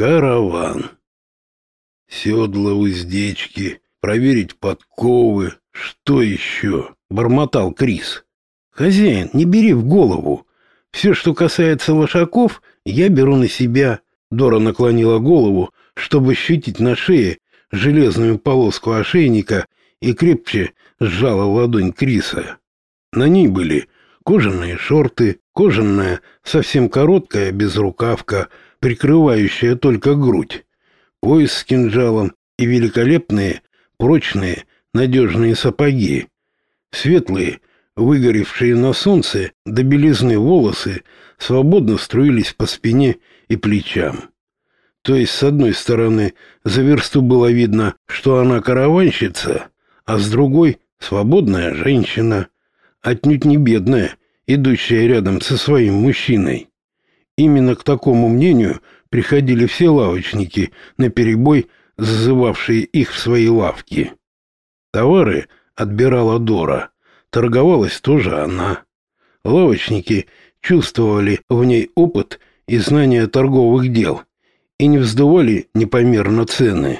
Караван. Седла, уздечки, проверить подковы. Что еще? Бормотал Крис. Хозяин, не бери в голову. Все, что касается лошаков, я беру на себя. Дора наклонила голову, чтобы ощутить на шее железную полоску ошейника и крепче сжала ладонь Криса. На ней были кожаные шорты, кожаная, совсем короткая безрукавка, прикрывающая только грудь, пояс с кинжалом и великолепные, прочные, надежные сапоги. Светлые, выгоревшие на солнце до волосы свободно струились по спине и плечам. То есть, с одной стороны, за версту было видно, что она караванщица, а с другой — свободная женщина, отнюдь не бедная, идущая рядом со своим мужчиной. Именно к такому мнению приходили все лавочники, наперебой зазывавшие их в свои лавки. Товары отбирала Дора, торговалась тоже она. Лавочники чувствовали в ней опыт и знания торговых дел и не вздували непомерно цены.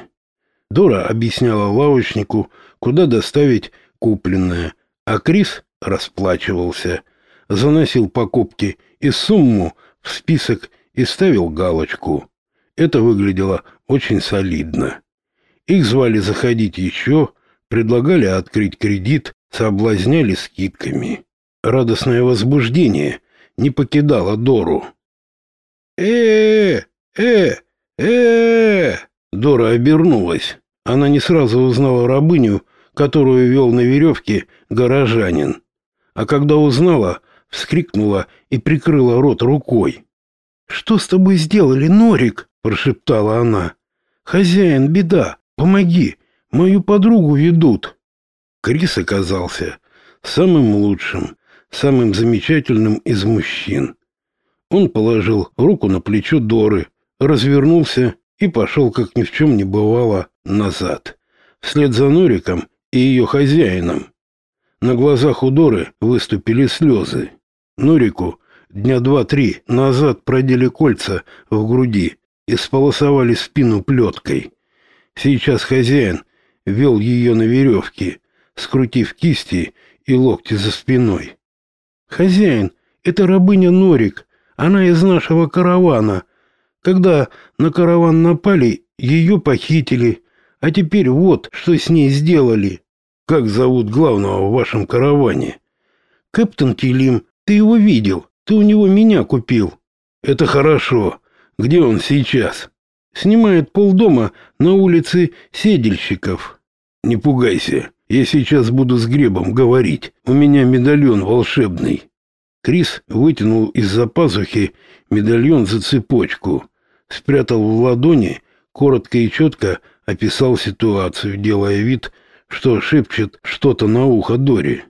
Дора объясняла лавочнику, куда доставить купленное, а Крис расплачивался, заносил покупки и сумму в список и ставил галочку. Это выглядело очень солидно. Их звали заходить еще, предлагали открыть кредит, соблазняли скидками. Радостное возбуждение не покидало Дору. э э э э Дора обернулась. Она не сразу узнала рабыню, которую вел на веревке горожанин. А когда узнала, вскрикнула и прикрыла рот рукой. «Что с тобой сделали, Норик?» — прошептала она. «Хозяин, беда! Помоги! Мою подругу ведут!» Крис оказался самым лучшим, самым замечательным из мужчин. Он положил руку на плечо Доры, развернулся и пошел, как ни в чем не бывало, назад, вслед за Нориком и ее хозяином. На глазах у Доры выступили слезы. Норику дня два-три назад продели кольца в груди и сполосовали спину плеткой. Сейчас хозяин вел ее на веревке, скрутив кисти и локти за спиной. «Хозяин, это рабыня Норик, она из нашего каравана. Когда на караван напали, ее похитили, а теперь вот, что с ней сделали. Как зовут главного в вашем караване?» «Кэптон Килим, ты его видел?» Ты у него меня купил. Это хорошо. Где он сейчас? Снимает полдома на улице Седельщиков. Не пугайся. Я сейчас буду с Гребом говорить. У меня медальон волшебный. Крис вытянул из-за пазухи медальон за цепочку, спрятал в ладони, коротко и четко описал ситуацию, делая вид, что шепчет что-то на ухо Дори.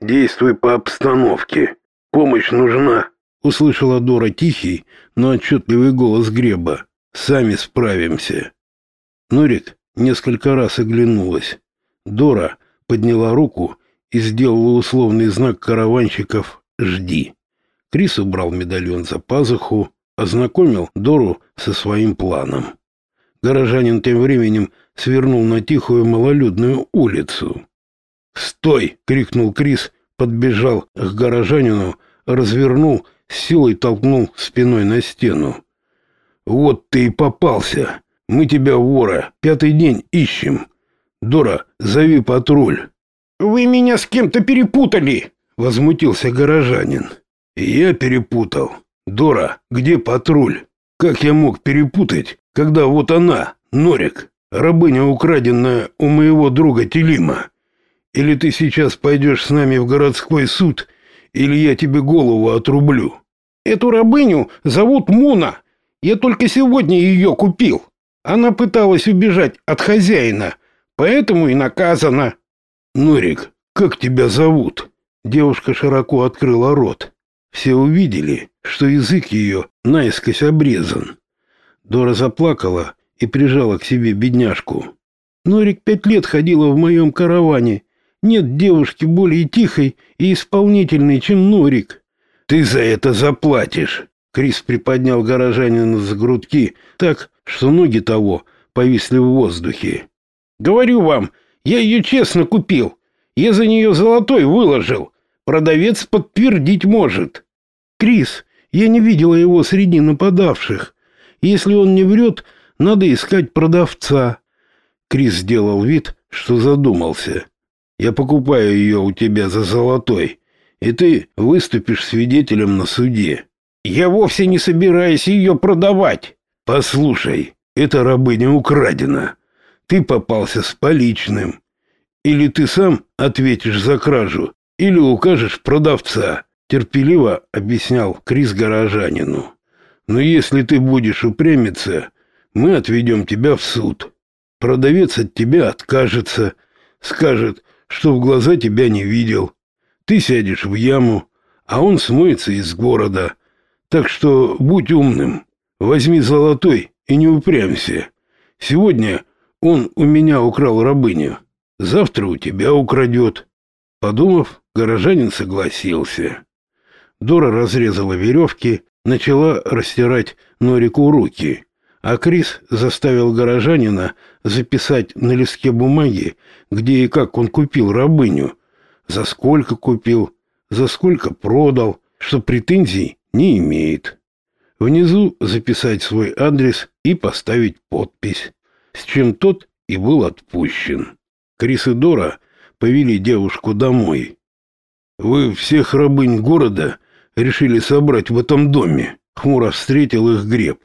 «Действуй по обстановке. Помощь нужна, услышала Дора тихий, но отчетливый голос Греба. Сами справимся. Норик несколько раз оглянулась. Дора подняла руку и сделала условный знак караванщиков «Жди». Крис убрал медальон за пазуху, ознакомил Дору со своим планом. Горожанин тем временем свернул на тихую малолюдную улицу. «Стой!» — крикнул Крис, подбежал к горожанину, развернул, силой толкнул спиной на стену. «Вот ты и попался! Мы тебя, вора, пятый день ищем! Дора, зови патруль!» «Вы меня с кем-то перепутали!» — возмутился горожанин. «Я перепутал. Дора, где патруль? Как я мог перепутать, когда вот она, Норик, рабыня, украденная у моего друга Телима?» Или ты сейчас пойдешь с нами в городской суд, или я тебе голову отрублю. Эту рабыню зовут Муна. Я только сегодня ее купил. Она пыталась убежать от хозяина, поэтому и наказана. Норик, как тебя зовут? Девушка широко открыла рот. Все увидели, что язык ее наискось обрезан. Дора заплакала и прижала к себе бедняжку. Норик пять лет ходила в моем караване нет девушки более тихой и исполнительной, чем Норик. Ты за это заплатишь. Крис приподнял горожанина за грудки так, что ноги того повисли в воздухе. «Говорю вам, я ее честно купил. Я за нее золотой выложил. Продавец подтвердить может». «Крис, я не видела его среди нападавших. Если он не врет, надо искать продавца». Крис сделал вид, что задумался. «Я покупаю ее у тебя за золотой, и ты выступишь свидетелем на суде». Я вовсе не собираюсь ее продавать. Послушай, эта рабыня украдена. Ты попался с поличным. Или ты сам ответишь за кражу, или укажешь продавца, терпеливо объяснял Крис горожанину. Но если ты будешь упрямиться, мы отведем тебя в суд. Продавец от тебя откажется, скажет, что в глаза тебя не видел. Ты сядешь в яму, а он смоется из города так что будь умным, возьми золотой и не упрямься. Сегодня он у меня украл рабыню, завтра у тебя украдет. Подумав, горожанин согласился. Дора разрезала веревки, начала растирать Норику руки, а Крис заставил горожанина записать на листке бумаги, где и как он купил рабыню, за сколько купил, за сколько продал, что претензий не имеет. Внизу записать свой адрес и поставить подпись, с чем тот и был отпущен. Крис и Дора повели девушку домой. «Вы всех рабынь города решили собрать в этом доме?» — хмуро встретил их Греб.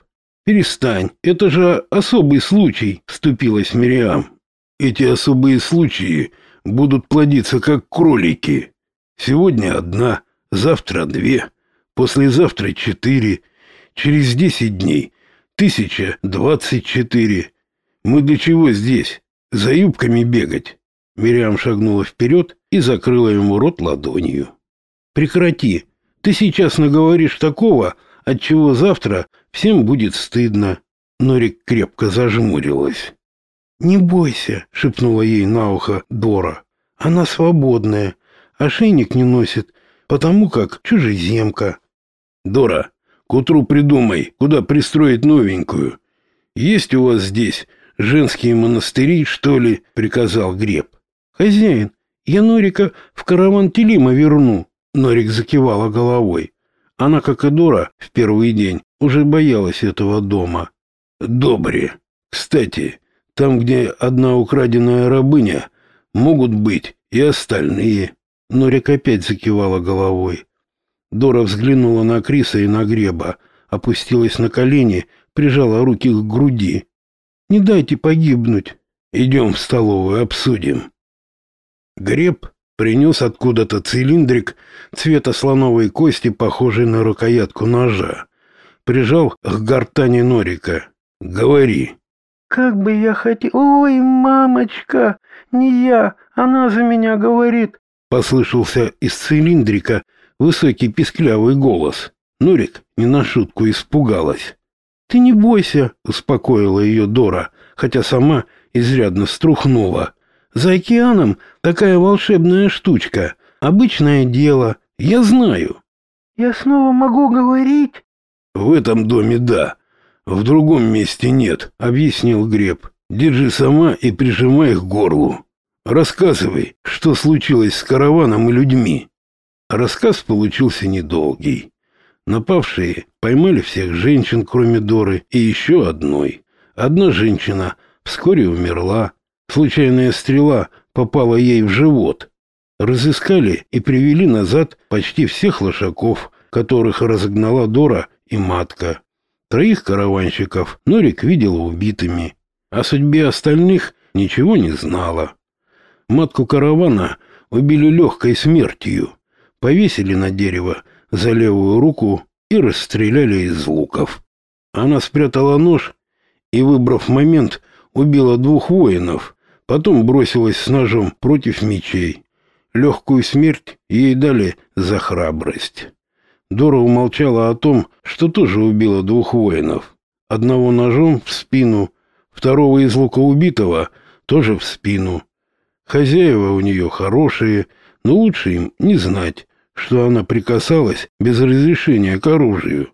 «Перестань, это же особый случай», — вступилась Мириам. «Эти особые случаи будут плодиться как кролики. Сегодня одна, завтра две, послезавтра четыре, через десять дней тысяча двадцать четыре. Мы для чего здесь? За юбками бегать?» Мириам шагнула вперед и закрыла ему рот ладонью. «Прекрати. Ты сейчас наговоришь такого, от чего завтра всем будет стыдно». Норик крепко зажмурилась. «Не бойся», — шепнула ей на ухо Дора. «Она свободная, ошейник не носит, потому как чужеземка. Дора, к утру придумай, куда пристроить новенькую. Есть у вас здесь женские монастыри, что ли?» — приказал Греб. «Хозяин, я Норика в караван Телима верну», — Норик закивала головой. Она, как и Дора, в первый день уже боялась этого дома. «Добре. Кстати, там, где одна украденная рабыня, могут быть и остальные». Норик опять закивала головой. Дора взглянула на Криса и на Греба, опустилась на колени, прижала руки к груди. «Не дайте погибнуть. Идем в столовую, обсудим». Греб принес откуда-то цилиндрик цвета слоновой кости, похожий на рукоятку ножа. Прижал к гортани Норика. «Говори». «Как бы я хотел... Ой, мамочка, не я, она за меня говорит!» Послышался из цилиндрика высокий писклявый голос. Нурик не на шутку испугалась. «Ты не бойся», — успокоила ее Дора, хотя сама изрядно струхнула. «За океаном такая волшебная штучка. Обычное дело. Я знаю». «Я снова могу говорить?» «В этом доме да. В другом месте нет», — объяснил Греб. «Держи сама и прижимай к горлу. Рассказывай, что случилось с караваном и людьми». Рассказ получился недолгий. Напавшие поймали всех женщин, кроме Доры, и еще одной. Одна женщина вскоре умерла. Случайная стрела попала ей в живот. Разыскали и привели назад почти всех лошаков, которых разогнала Дора и матка. Троих караванщиков Норик видела убитыми. О судьбе остальных ничего не знала. Матку каравана убили легкой смертью повесили на дерево за левую руку и расстреляли из луков. Она спрятала нож и, выбрав момент, убила двух воинов, потом бросилась с ножом против мечей. Легкую смерть ей дали за храбрость. Дора умолчала о том, что тоже убила двух воинов. Одного ножом в спину, второго из лука убитого тоже в спину. Хозяева у нее хорошие, но лучше им не знать, что она прикасалась без разрешения к оружию.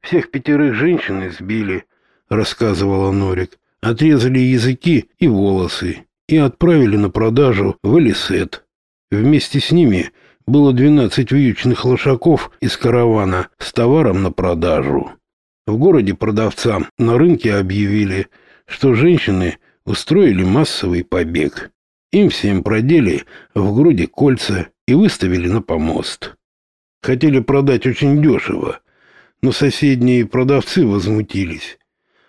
Всех пятерых женщин избили, рассказывала Норик. Отрезали языки и волосы и отправили на продажу в Элисет. Вместе с ними было 12 вьючных лошаков из каравана с товаром на продажу. В городе продавцам на рынке объявили, что женщины устроили массовый побег. Им всем продели в груди кольца и выставили на помост. Хотели продать очень дешево, но соседние продавцы возмутились.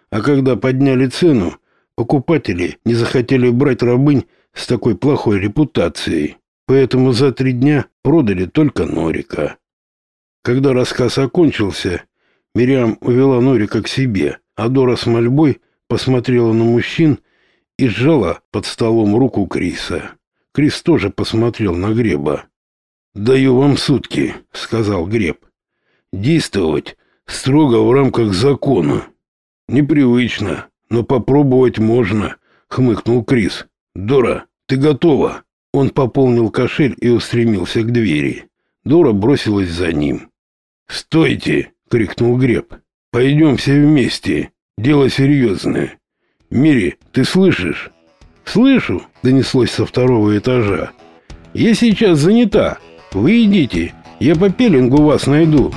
А когда подняли цену, покупатели не захотели брать рабынь с такой плохой репутацией, поэтому за три дня продали только Норика. Когда рассказ окончился, Мириам увела Норика к себе, а Дора с мольбой посмотрела на мужчин и сжала под столом руку Криса. Крис тоже посмотрел на Греба. «Даю вам сутки», — сказал Греб. «Действовать строго в рамках закона». «Непривычно, но попробовать можно», — хмыкнул Крис. «Дора, ты готова?» Он пополнил кошель и устремился к двери. Дора бросилась за ним. «Стойте!» — крикнул Греб. «Пойдем все вместе. Дело серьезное. Мири, ты слышишь?» «Слышу!» — донеслось со второго этажа. «Я сейчас занята. Вы идите, я по пеленгу вас найду».